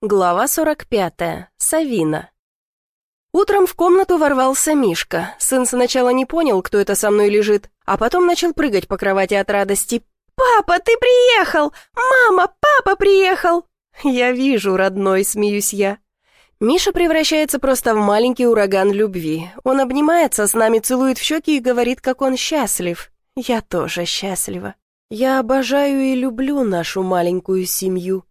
Глава 45. Савина. Утром в комнату ворвался Мишка. Сын сначала не понял, кто это со мной лежит, а потом начал прыгать по кровати от радости. «Папа, ты приехал! Мама, папа приехал!» «Я вижу, родной», — смеюсь я. Миша превращается просто в маленький ураган любви. Он обнимается с нами, целует в щеки и говорит, как он счастлив. Я тоже счастлива. Я обожаю и люблю нашу маленькую семью.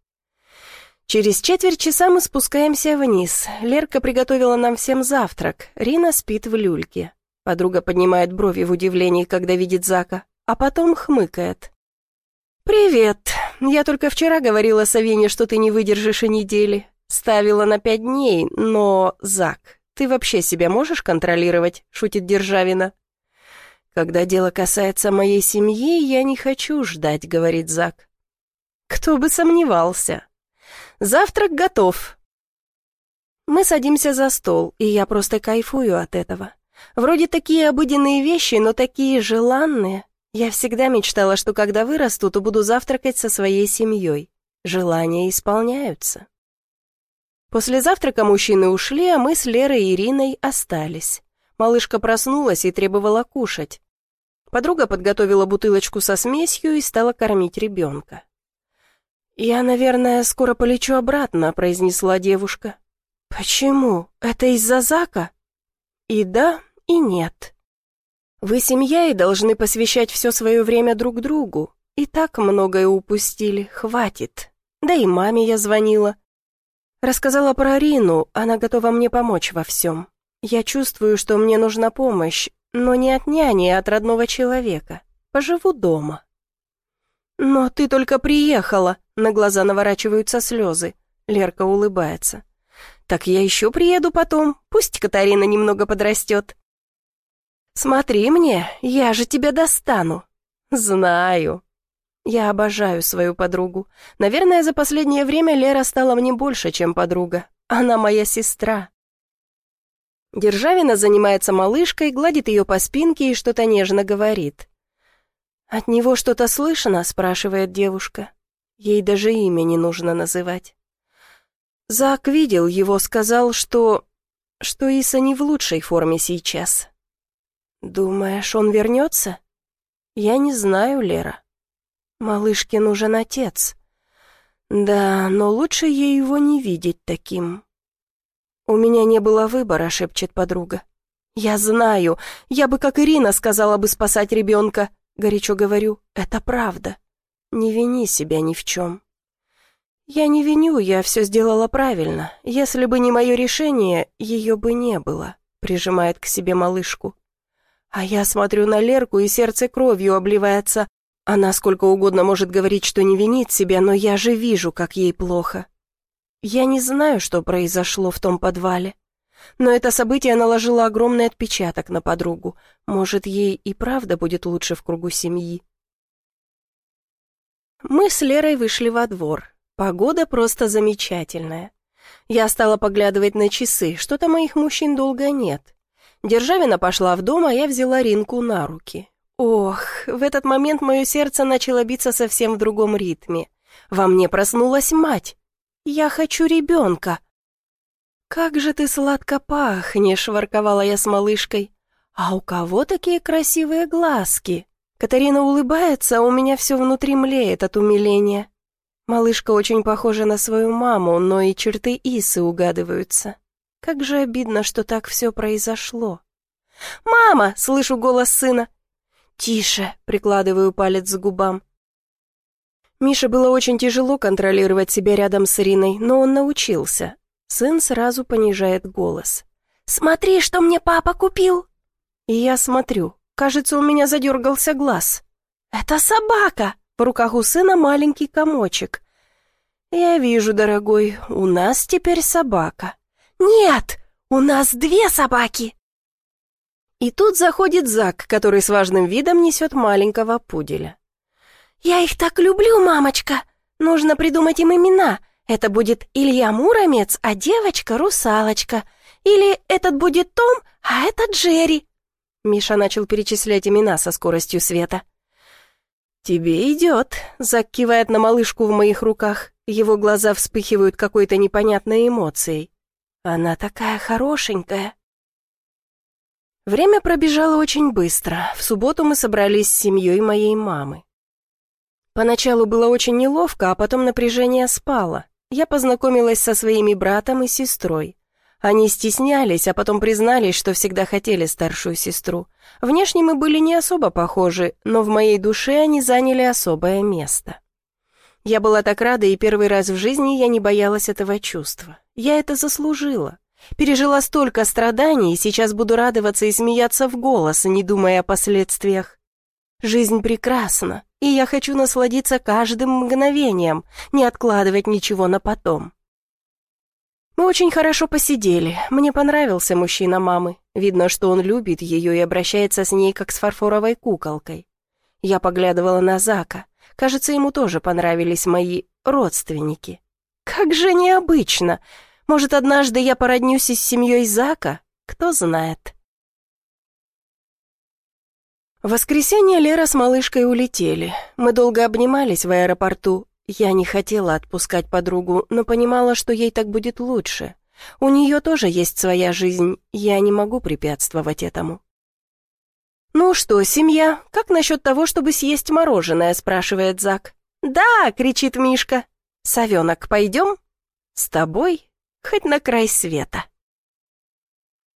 Через четверть часа мы спускаемся вниз. Лерка приготовила нам всем завтрак. Рина спит в люльке. Подруга поднимает брови в удивлении, когда видит Зака, а потом хмыкает. «Привет. Я только вчера говорила Савине, что ты не выдержишь и недели. Ставила на пять дней, но, Зак, ты вообще себя можешь контролировать?» — шутит Державина. «Когда дело касается моей семьи, я не хочу ждать», — говорит Зак. «Кто бы сомневался. Завтрак готов. Мы садимся за стол, и я просто кайфую от этого. Вроде такие обыденные вещи, но такие желанные. Я всегда мечтала, что когда вырасту, то буду завтракать со своей семьей. Желания исполняются. После завтрака мужчины ушли, а мы с Лерой и Ириной остались. Малышка проснулась и требовала кушать. Подруга подготовила бутылочку со смесью и стала кормить ребенка. «Я, наверное, скоро полечу обратно», — произнесла девушка. «Почему? Это из-за Зака?» «И да, и нет. Вы семья и должны посвящать все свое время друг другу. И так многое упустили, хватит. Да и маме я звонила. Рассказала про Рину, она готова мне помочь во всем. Я чувствую, что мне нужна помощь, но не от няни, а от родного человека. Поживу дома». «Но ты только приехала», — на глаза наворачиваются слезы. Лерка улыбается. «Так я еще приеду потом, пусть Катарина немного подрастет». «Смотри мне, я же тебя достану». «Знаю». Я обожаю свою подругу. Наверное, за последнее время Лера стала мне больше, чем подруга. Она моя сестра. Державина занимается малышкой, гладит ее по спинке и что-то нежно говорит. «От него что-то слышно?» — спрашивает девушка. Ей даже имя не нужно называть. Зак видел его, сказал, что... что Иса не в лучшей форме сейчас. «Думаешь, он вернется?» «Я не знаю, Лера. Малышке нужен отец. Да, но лучше ей его не видеть таким». «У меня не было выбора», — шепчет подруга. «Я знаю. Я бы, как Ирина, сказала бы спасать ребенка. Горячо говорю, это правда. Не вини себя ни в чем. Я не виню, я все сделала правильно. Если бы не мое решение, ее бы не было, прижимает к себе малышку. А я смотрю на Лерку, и сердце кровью обливается. Она сколько угодно может говорить, что не винит себя, но я же вижу, как ей плохо. Я не знаю, что произошло в том подвале. Но это событие наложило огромный отпечаток на подругу. Может, ей и правда будет лучше в кругу семьи. Мы с Лерой вышли во двор. Погода просто замечательная. Я стала поглядывать на часы, что-то моих мужчин долго нет. Державина пошла в дом, а я взяла Ринку на руки. Ох, в этот момент мое сердце начало биться совсем в другом ритме. Во мне проснулась мать. Я хочу ребенка. «Как же ты сладко пахнешь!» — ворковала я с малышкой. «А у кого такие красивые глазки?» Катарина улыбается, а у меня все внутри млеет от умиления. Малышка очень похожа на свою маму, но и черты Исы угадываются. Как же обидно, что так все произошло. «Мама!» — слышу голос сына. «Тише!» — прикладываю палец к губам. Мише было очень тяжело контролировать себя рядом с Ириной, но он научился. Сын сразу понижает голос. «Смотри, что мне папа купил!» И я смотрю. Кажется, у меня задергался глаз. «Это собака!» В руках у сына маленький комочек. «Я вижу, дорогой, у нас теперь собака». «Нет, у нас две собаки!» И тут заходит Зак, который с важным видом несет маленького пуделя. «Я их так люблю, мамочка! Нужно придумать им имена. Это будет Илья Муромец, а девочка Русалочка. Или этот будет Том, а этот Джерри. Миша начал перечислять имена со скоростью света. «Тебе идет», — закивает на малышку в моих руках. Его глаза вспыхивают какой-то непонятной эмоцией. Она такая хорошенькая. Время пробежало очень быстро. В субботу мы собрались с семьей моей мамы. Поначалу было очень неловко, а потом напряжение спало. Я познакомилась со своими братом и сестрой. Они стеснялись, а потом признались, что всегда хотели старшую сестру. Внешне мы были не особо похожи, но в моей душе они заняли особое место. Я была так рада, и первый раз в жизни я не боялась этого чувства. Я это заслужила. Пережила столько страданий, и сейчас буду радоваться и смеяться в голос, не думая о последствиях. Жизнь прекрасна, и я хочу насладиться каждым мгновением, не откладывать ничего на потом. Мы очень хорошо посидели. Мне понравился мужчина мамы. Видно, что он любит ее и обращается с ней, как с фарфоровой куколкой. Я поглядывала на Зака. Кажется, ему тоже понравились мои родственники. Как же необычно! Может, однажды я породнюсь с семьей Зака? Кто знает. В воскресенье Лера с малышкой улетели. Мы долго обнимались в аэропорту, я не хотела отпускать подругу, но понимала, что ей так будет лучше. У нее тоже есть своя жизнь, я не могу препятствовать этому. «Ну что, семья, как насчет того, чтобы съесть мороженое?» – спрашивает Зак. «Да!» – кричит Мишка. «Совенок, пойдем?» «С тобой? Хоть на край света».